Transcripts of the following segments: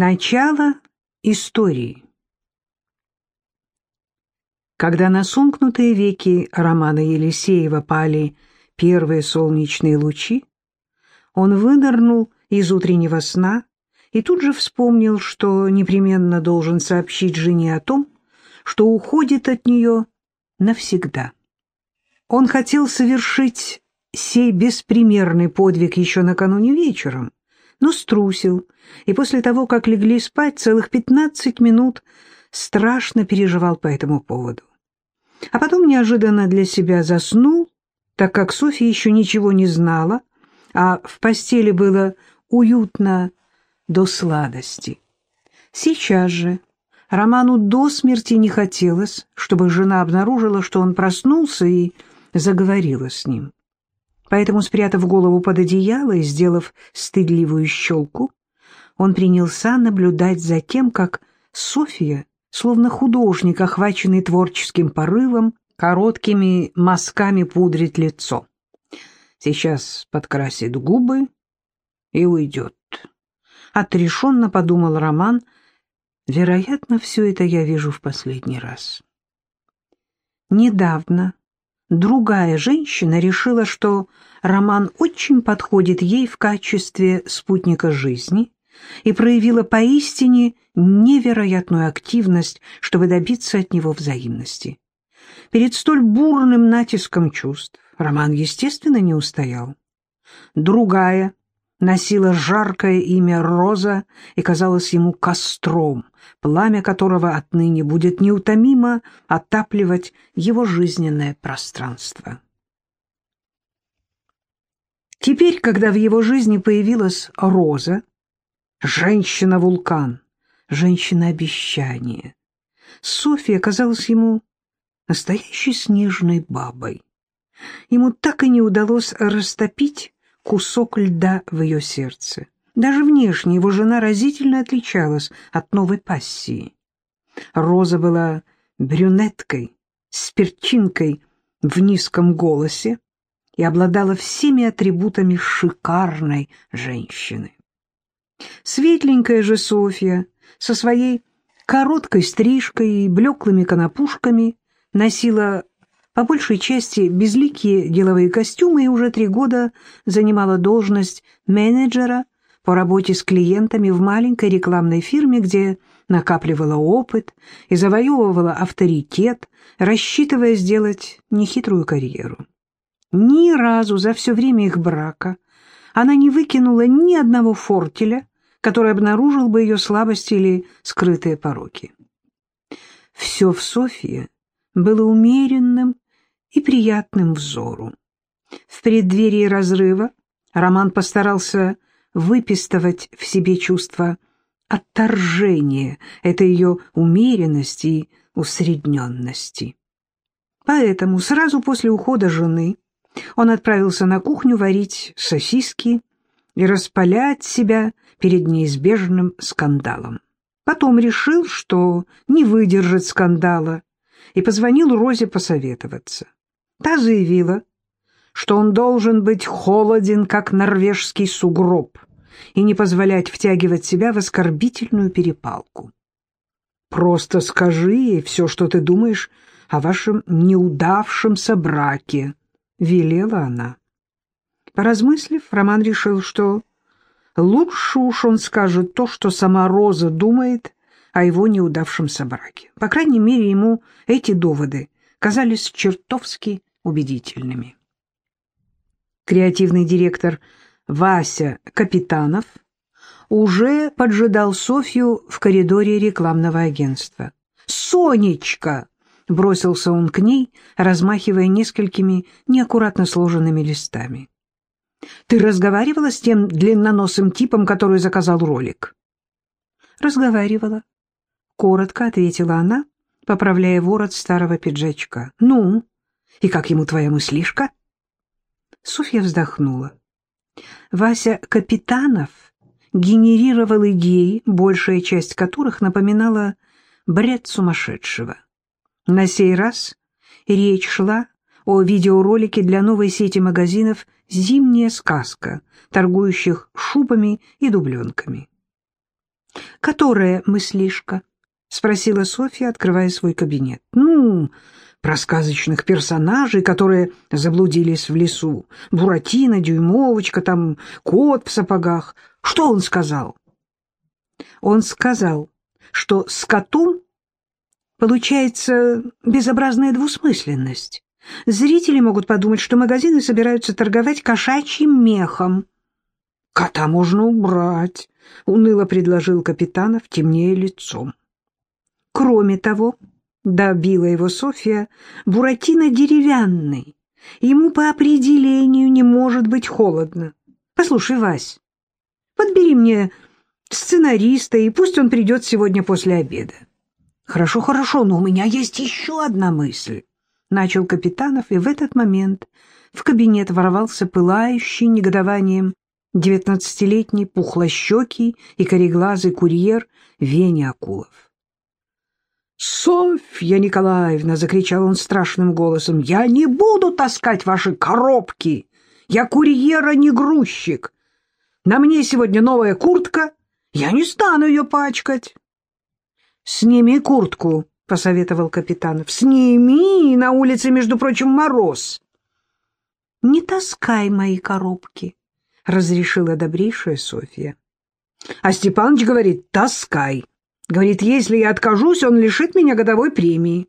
Начало истории. Когда на сомкнутые веки Романа Елисеева пали первые солнечные лучи, он вынырнул из утреннего сна и тут же вспомнил, что непременно должен сообщить жене о том, что уходит от нее навсегда. Он хотел совершить сей беспримерный подвиг еще накануне вечером, но струсил, и после того, как легли спать, целых пятнадцать минут страшно переживал по этому поводу. А потом неожиданно для себя заснул, так как Софья еще ничего не знала, а в постели было уютно до сладости. Сейчас же Роману до смерти не хотелось, чтобы жена обнаружила, что он проснулся и заговорила с ним. Поэтому, спрятав голову под одеяло и сделав стыдливую щелку, он принялся наблюдать за тем, как Софья, словно художник, охваченный творческим порывом, короткими мазками пудрит лицо. Сейчас подкрасит губы и уйдет. Отрешенно подумал Роман, вероятно, все это я вижу в последний раз. Недавно другая женщина решила, что Роман очень подходит ей в качестве спутника жизни и проявила поистине невероятную активность, чтобы добиться от него взаимности. Перед столь бурным натиском чувств Роман, естественно, не устоял. Другая носила жаркое имя Роза и казалась ему костром, пламя которого отныне будет неутомимо отапливать его жизненное пространство. Теперь, когда в его жизни появилась Роза, женщина-вулкан, женщина-обещание, Софья казалась ему настоящей снежной бабой. Ему так и не удалось растопить кусок льда в ее сердце. Даже внешне его жена разительно отличалась от новой пассии. Роза была брюнеткой, с перчинкой в низком голосе и обладала всеми атрибутами шикарной женщины. Светленькая же Софья со своей короткой стрижкой и блеклыми конопушками носила по большей части безликие деловые костюмы и уже три года занимала должность менеджера по работе с клиентами в маленькой рекламной фирме, где накапливала опыт и завоевывала авторитет, рассчитывая сделать нехитрую карьеру. Ни разу за все время их брака она не выкинула ни одного фортеля, который обнаружил бы ее слабости или скрытые пороки. Все в Софье было умеренным и приятным взору. В преддверии разрыва Роман постарался выпистывать в себе чувство отторжения этой ее умеренности и усредненности. Поэтому сразу после ухода жены он отправился на кухню варить сосиски и распалять себя перед неизбежным скандалом. Потом решил, что не выдержит скандала, и позвонил Розе посоветоваться. Та заявила, что он должен быть холоден, как норвежский сугроб, и не позволять втягивать себя в оскорбительную перепалку. «Просто скажи ей все, что ты думаешь о вашем неудавшемся браке», — велела она. Поразмыслив, Роман решил, что лучше уж он скажет то, что сама Роза думает о его неудавшемся браке. По крайней мере, ему эти доводы казались чертовски убедительными. Креативный директор Вася Капитанов уже поджидал Софью в коридоре рекламного агентства. «Сонечка!» — бросился он к ней, размахивая несколькими неаккуратно сложенными листами. «Ты разговаривала с тем длинноносым типом, который заказал ролик?» «Разговаривала», — коротко ответила она, поправляя ворот старого пиджачка. «Ну, и как ему твоя мыслишка?» Софья вздохнула. Вася Капитанов генерировал идеи, большая часть которых напоминала бред сумасшедшего. На сей раз речь шла о видеоролике для новой сети магазинов «Зимняя сказка», торгующих шубами и дубленками. которая мыслишка? — спросила Софья, открывая свой кабинет. — Ну, про сказочных персонажей, которые заблудились в лесу. Буратино, Дюймовочка, там кот в сапогах. Что он сказал? Он сказал, что с котом получается безобразная двусмысленность. Зрители могут подумать, что магазины собираются торговать кошачьим мехом. «Кота можно убрать», — уныло предложил Капитанов, темнее лицом. Кроме того, добила его Софья, Буратино деревянный. Ему по определению не может быть холодно. Послушай, Вась, подбери мне сценариста, и пусть он придет сегодня после обеда. Хорошо, хорошо, но у меня есть еще одна мысль. Начал Капитанов, и в этот момент в кабинет ворвался пылающий негодованием девятнадцатилетний пухлощекий и кореглазый курьер Веня Акулов. «Софья Николаевна!» — закричал он страшным голосом. «Я не буду таскать ваши коробки! Я курьер, а не грузчик! На мне сегодня новая куртка, я не стану ее пачкать!» «Сними куртку!» — посоветовал Капитанов. «Сними! На улице, между прочим, мороз!» «Не таскай мои коробки!» — разрешила добрейшая Софья. А Степаныч говорит «таскай!» Говорит, если я откажусь, он лишит меня годовой премии.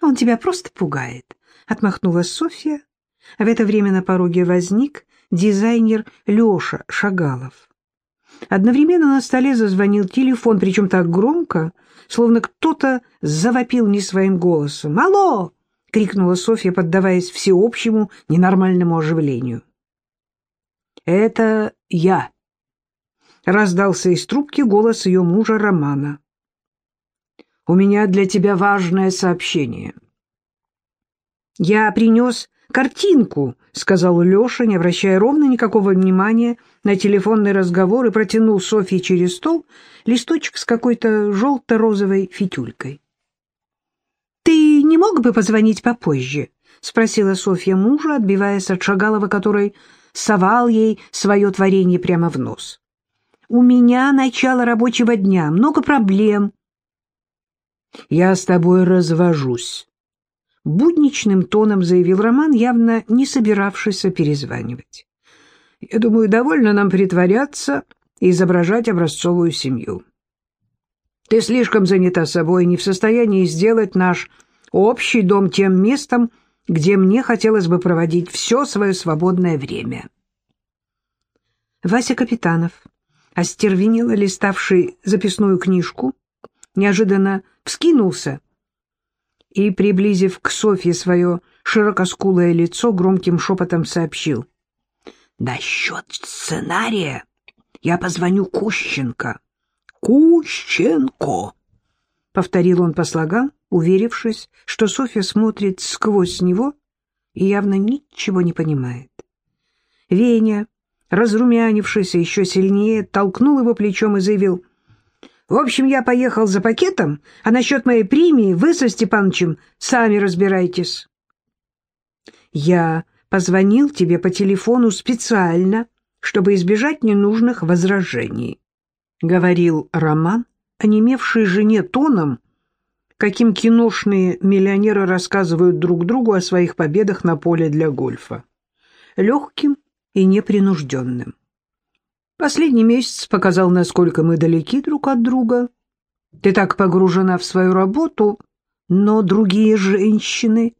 Он тебя просто пугает, — отмахнулась Софья. А в это время на пороге возник дизайнер Леша Шагалов. Одновременно на столе зазвонил телефон, причем так громко, словно кто-то завопил не своим голосом. «Алло!» — крикнула Софья, поддаваясь всеобщему ненормальному оживлению. «Это я», раздался из трубки голос ее мужа Романа. «У меня для тебя важное сообщение». «Я принес картинку», — сказал Леша, не обращая ровно никакого внимания на телефонный разговор и протянул Софье через стол листочек с какой-то желто-розовой фитюлькой. «Ты не мог бы позвонить попозже?» — спросила Софья мужа, отбиваясь от Шагалова, который совал ей свое творение прямо в нос. У меня начало рабочего дня, много проблем. Я с тобой развожусь. Будничным тоном заявил Роман, явно не собиравшийся перезванивать. Я думаю, довольно нам притворяться и изображать образцовую семью. Ты слишком занята собой, не в состоянии сделать наш общий дом тем местом, где мне хотелось бы проводить все свое свободное время. Вася Капитанов остервенело листавший записную книжку, неожиданно вскинулся и, приблизив к Софье свое широкоскулое лицо, громким шепотом сообщил. «Насчет сценария я позвоню Кущенко». «Кущенко!» — повторил он по слогам, уверившись, что Софья смотрит сквозь него и явно ничего не понимает. Веня разрумянившийся еще сильнее, толкнул его плечом и заявил, «В общем, я поехал за пакетом, а насчет моей премии вы со Степанычем сами разбирайтесь». «Я позвонил тебе по телефону специально, чтобы избежать ненужных возражений», — говорил Роман, онемевший жене тоном, каким киношные миллионеры рассказывают друг другу о своих победах на поле для гольфа. Легким и непринужденным. Последний месяц показал, насколько мы далеки друг от друга. Ты так погружена в свою работу, но другие женщины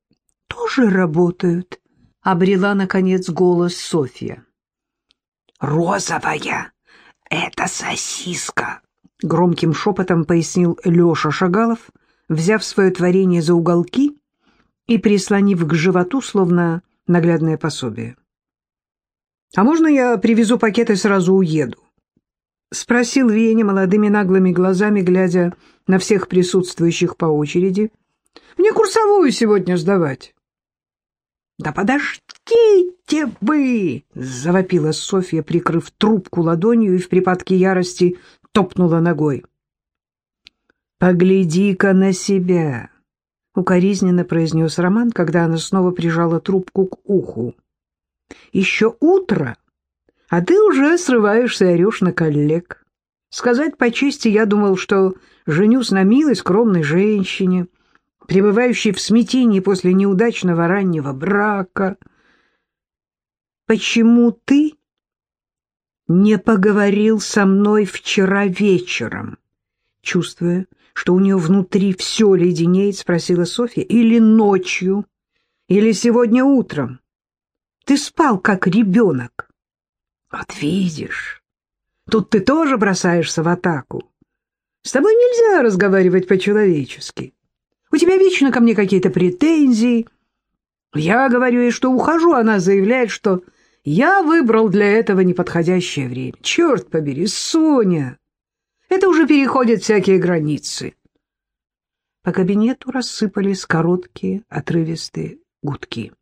тоже работают, — обрела, наконец, голос Софья. «Розовая — это сосиска», — громким шепотом пояснил Леша Шагалов, взяв свое творение за уголки и прислонив к животу, словно наглядное пособие. «А можно я привезу пакет и сразу уеду?» — спросил Веня молодыми наглыми глазами, глядя на всех присутствующих по очереди. «Мне курсовую сегодня сдавать». «Да подождите вы!» — завопила Софья, прикрыв трубку ладонью и в припадке ярости топнула ногой. «Погляди-ка на себя!» — укоризненно произнес Роман, когда она снова прижала трубку к уху. Еще утро, а ты уже срываешься и орешь на коллег. Сказать по чести, я думал, что женюсь на милой, скромной женщине, пребывающей в смятении после неудачного раннего брака. Почему ты не поговорил со мной вчера вечером? Чувствуя, что у нее внутри все леденеет, спросила Софья, или ночью, или сегодня утром. Ты спал, как ребенок. Вот видишь, тут ты тоже бросаешься в атаку. С тобой нельзя разговаривать по-человечески. У тебя вечно ко мне какие-то претензии. Я говорю ей, что ухожу, она заявляет, что я выбрал для этого неподходящее время. Черт побери, Соня! Это уже переходит всякие границы. По кабинету рассыпались короткие, отрывистые гудки.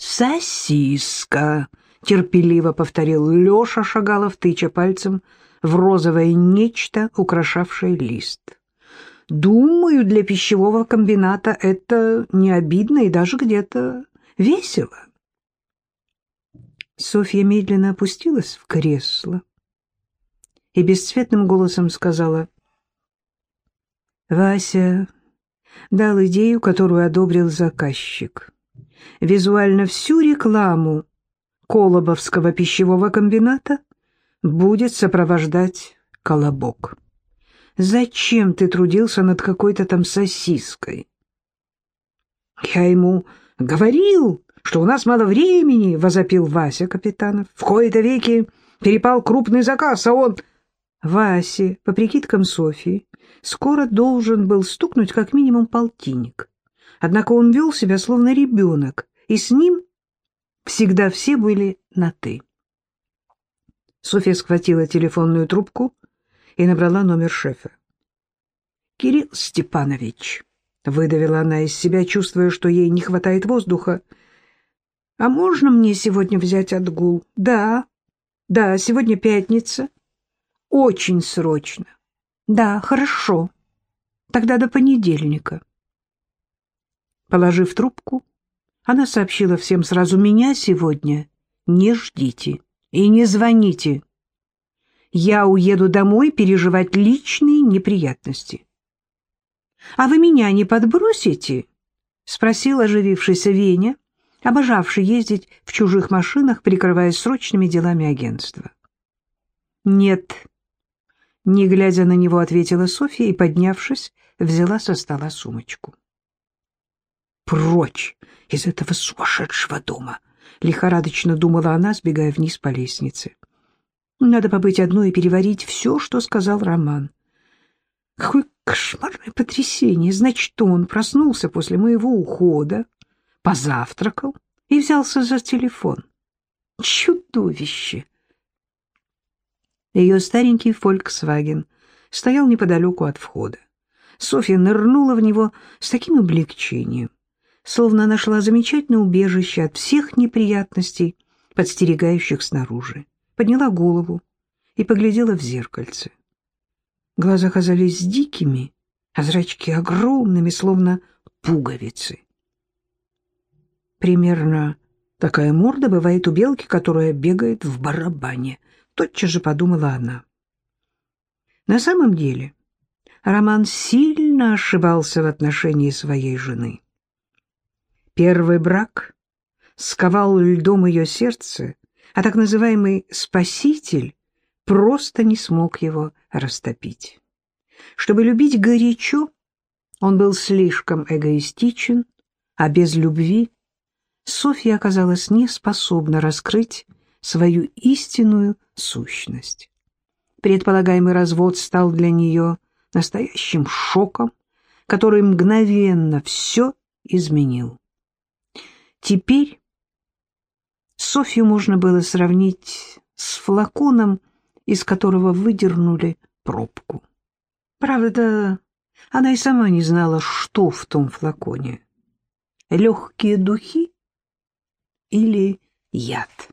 «Сосиска!» — терпеливо повторил Леша Шагалов, тыча пальцем в розовое нечто, украшавшее лист. «Думаю, для пищевого комбината это не обидно и даже где-то весело». Софья медленно опустилась в кресло и бесцветным голосом сказала, «Вася дал идею, которую одобрил заказчик. Визуально всю рекламу Колобовского пищевого комбината будет сопровождать колобок. Зачем ты трудился над какой-то там сосиской? Я ему говорил, что у нас мало времени, — возопил Вася Капитанов. В кои-то веки перепал крупный заказ, а он... Васе, по прикидкам Софии, скоро должен был стукнуть как минимум полтинник. Однако он вел себя словно ребенок, и с ним всегда все были на «ты». Софья схватила телефонную трубку и набрала номер шефа. «Кирилл Степанович», — выдавила она из себя, чувствуя, что ей не хватает воздуха, — «а можно мне сегодня взять отгул?» «Да, да, сегодня пятница. Очень срочно. Да, хорошо. Тогда до понедельника». Положив трубку, она сообщила всем сразу, «Меня сегодня не ждите и не звоните. Я уеду домой переживать личные неприятности». «А вы меня не подбросите?» — спросил оживившийся Веня, обожавший ездить в чужих машинах, прикрываясь срочными делами агентства. «Нет», — не глядя на него, ответила Софья и, поднявшись, взяла со стола сумочку. «Прочь из этого сумасшедшего дома!» — лихорадочно думала она, сбегая вниз по лестнице. «Надо побыть одной и переварить все, что сказал Роман. Какое кошмарное потрясение! Значит, он проснулся после моего ухода, позавтракал и взялся за телефон. Чудовище!» Ее старенький «Фольксваген» стоял неподалеку от входа. Софья нырнула в него с таким облегчением, словно нашла замечательное убежище от всех неприятностей, подстерегающих снаружи. Подняла голову и поглядела в зеркальце. Глаза казались дикими, а зрачки огромными, словно пуговицы. Примерно такая морда бывает у белки, которая бегает в барабане, тотчас же подумала она. На самом деле Роман сильно ошибался в отношении своей жены. Первый брак сковал льдом ее сердце, а так называемый «спаситель» просто не смог его растопить. Чтобы любить горячо, он был слишком эгоистичен, а без любви Софья оказалась не способна раскрыть свою истинную сущность. Предполагаемый развод стал для нее настоящим шоком, который мгновенно все изменил. Теперь Софью можно было сравнить с флаконом, из которого выдернули пробку. Правда, она и сама не знала, что в том флаконе. Легкие духи или яд.